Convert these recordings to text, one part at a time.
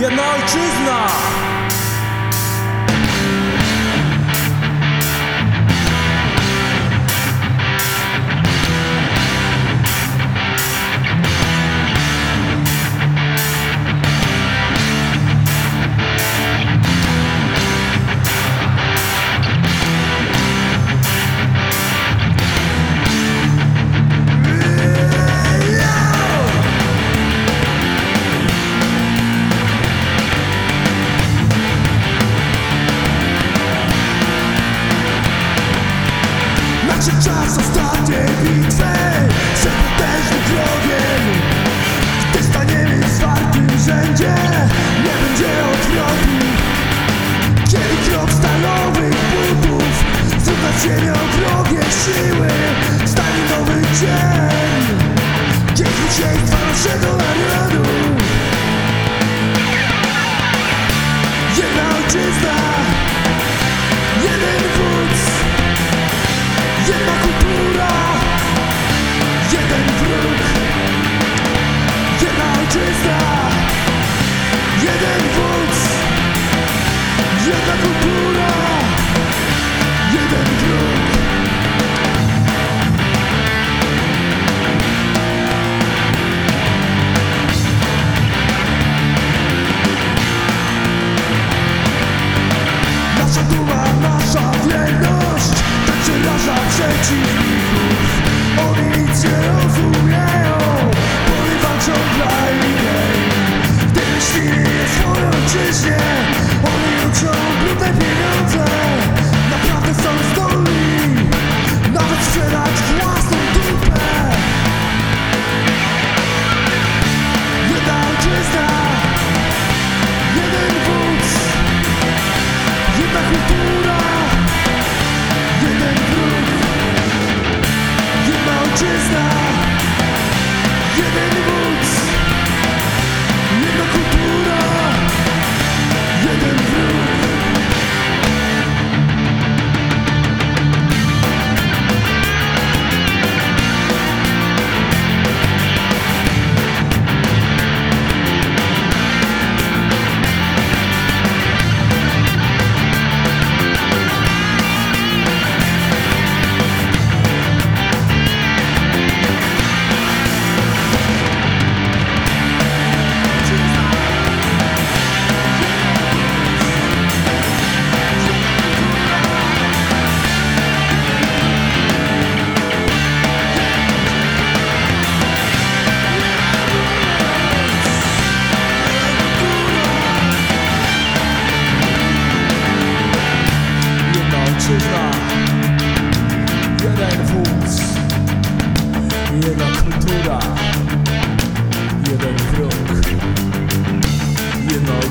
Jedna ojczyzna! Przyjdzie czas ostatniej You're the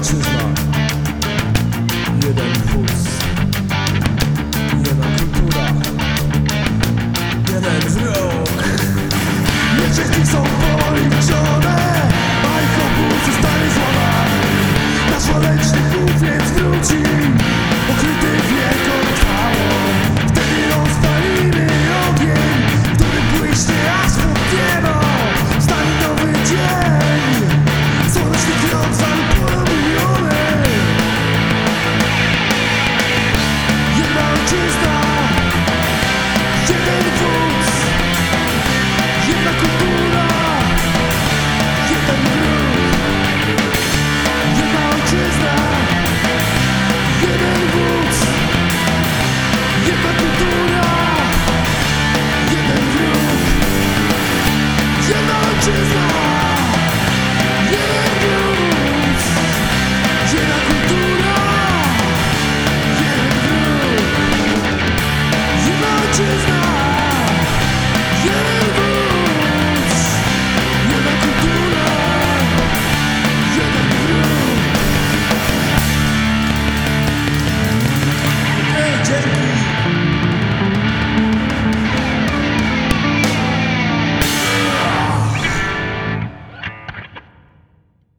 ojczyzna Jeden puls Jedna kultura. Jeden wzrok. Nie wszystkich są policzone Bajko puls zostanie złamany. Nasz waleczny puls jest wróg